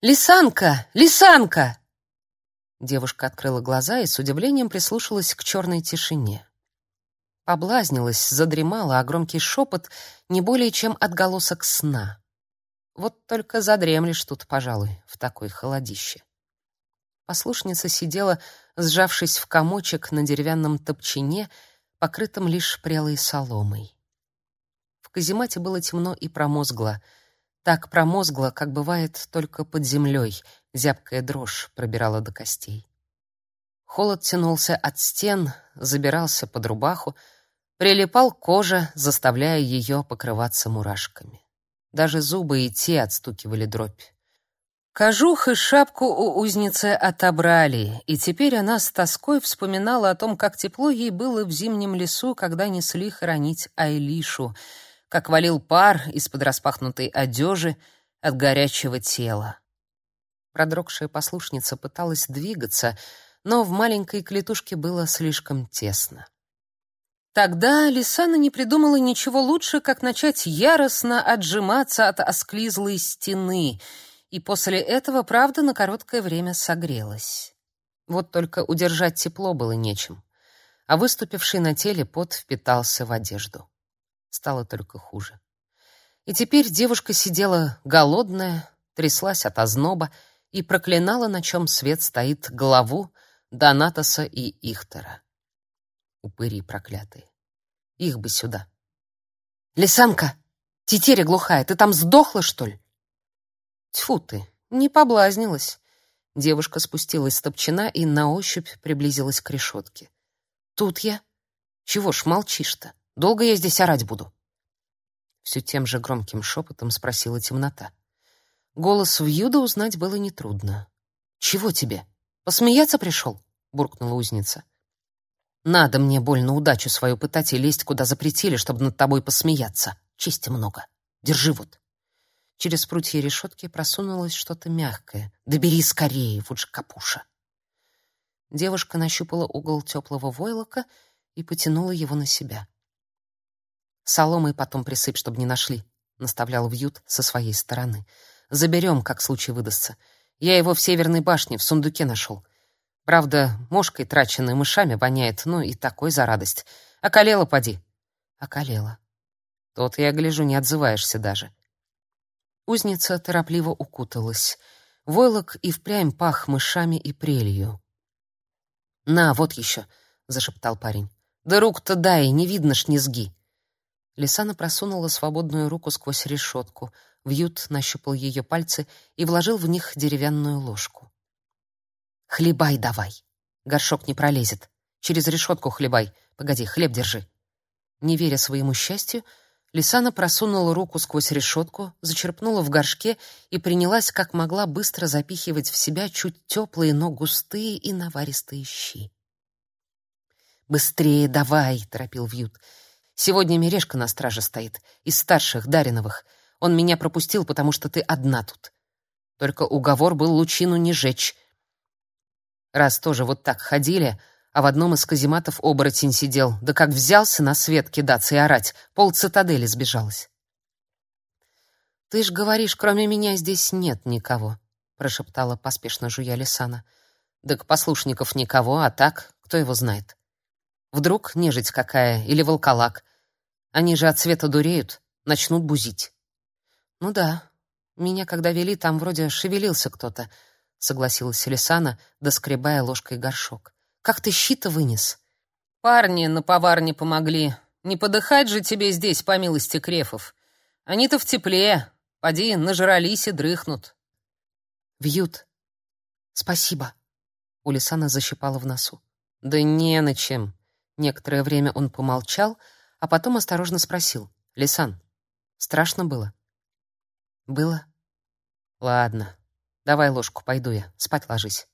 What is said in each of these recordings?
Лисанка! Лисанка!» Девушка открыла глаза и с удивлением прислушалась к черной тишине. Облазнилась, задремала, а громкий шепот не более чем отголосок сна. Вот только задремлешь тут, пожалуй, в такой холодище. Послушница сидела, сжавшись в комочек на деревянном топчине, покрытом лишь прелой соломой. В каземате было темно и промозгло. Так промозгло, как бывает только под землей, зябкая дрожь пробирала до костей. Холод тянулся от стен, забирался под рубаху, прилипал коже, заставляя ее покрываться мурашками. Даже зубы и те отстукивали дробь. Кожух и шапку у узницы отобрали, и теперь она с тоской вспоминала о том, как тепло ей было в зимнем лесу, когда несли хоронить Айлишу, как валил пар из-под распахнутой одежи от горячего тела. Продрогшая послушница пыталась двигаться, но в маленькой клетушке было слишком тесно. Тогда Лисана не придумала ничего лучше, как начать яростно отжиматься от осклизлой стены, и после этого, правда, на короткое время согрелась. Вот только удержать тепло было нечем, а выступивший на теле пот впитался в одежду. Стало только хуже. И теперь девушка сидела голодная, тряслась от озноба и проклинала, на чем свет стоит, главу Донатоса и Ихтера. Упыри проклятые. Их бы сюда. «Лисанка! Тетеря глухая, ты там сдохла, что ли?» Тьфу ты, не поблазнилась. Девушка спустилась с топчина и на ощупь приблизилась к решетке. «Тут я? Чего ж молчишь-то? Долго я здесь орать буду?» Все тем же громким шепотом спросила темнота. Голос Вьюда узнать было нетрудно. «Чего тебе? Посмеяться пришел?» — буркнула узница. Надо мне больно удачу свою пытать и лезть, куда запретили, чтобы над тобой посмеяться. Чести много. Держи вот. Через прутья решетки просунулось что-то мягкое. Да бери скорее, вот же капуша. Девушка нащупала угол теплого войлока и потянула его на себя. Соломой потом присыпь, чтобы не нашли, наставлял Вьют со своей стороны. Заберем, как случай выдастся. Я его в северной башне в сундуке нашел. Правда, мошкой, траченной мышами, воняет, ну и такой за радость. Околела, поди. Околела. Тот, я гляжу, не отзываешься даже. Узница торопливо укуталась. Войлок и впрямь пах мышами и прелью. «На, вот еще», — зашептал парень. «Да рук-то дай, не видно ж низги». Лисана просунула свободную руку сквозь решетку. Вьют нащупал ее пальцы и вложил в них деревянную ложку. Хлебай давай. Горшок не пролезет. Через решетку хлебай. Погоди, хлеб держи. Не веря своему счастью, Лисана просунула руку сквозь решетку, зачерпнула в горшке и принялась как могла быстро запихивать в себя чуть теплые, но густые и наваристые щи. «Быстрее давай!» — торопил Вьют. «Сегодня Мережка на страже стоит, из старших, Дариновых. Он меня пропустил, потому что ты одна тут. Только уговор был лучину не жечь, Раз тоже вот так ходили, а в одном из казематов оборотень сидел, да как взялся на свет кидаться и орать, пол цитадели сбежалось. «Ты ж говоришь, кроме меня здесь нет никого», — прошептала поспешно жуя Лисана. «Так послушников никого, а так, кто его знает? Вдруг нежить какая или волколак? Они же от света дуреют, начнут бузить». «Ну да, меня когда вели, там вроде шевелился кто-то, согласилась Лисана, доскребая ложкой горшок. Как ты щита вынес? Парни на поварне помогли. Не подыхать же тебе здесь, по милости крефов. Они-то в тепле. Поди, нажрались и дрыхнут. Вьют. Спасибо. У Лисана защипала в носу. Да не на чем. Некоторое время он помолчал, а потом осторожно спросил: "Лисан, страшно было?" "Было". "Ладно. Давай ложку, пойду я. Спать ложись.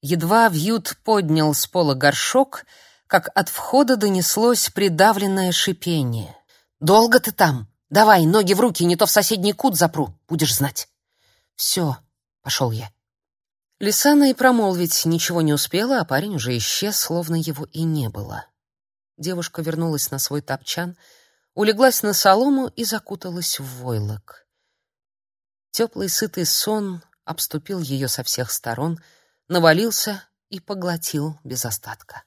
Едва Вьют поднял с пола горшок, как от входа донеслось придавленное шипение. «Долго ты там? Давай, ноги в руки, не то в соседний кут запру, будешь знать». «Все», — пошел я. Лисана и промолвить ничего не успела, а парень уже исчез, словно его и не было. Девушка вернулась на свой топчан, улеглась на солому и закуталась в войлок. Теплый сытый сон обступил ее со всех сторон, навалился и поглотил без остатка.